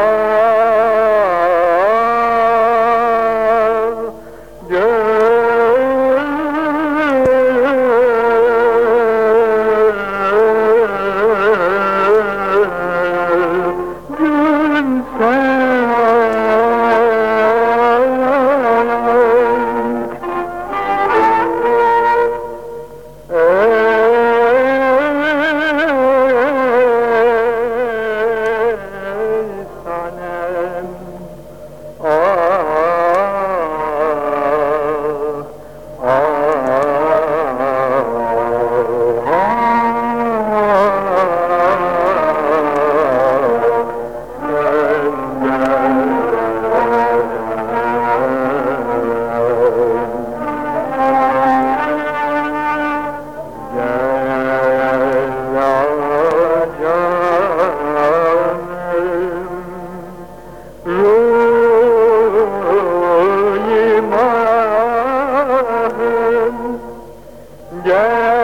Oh. Yeah.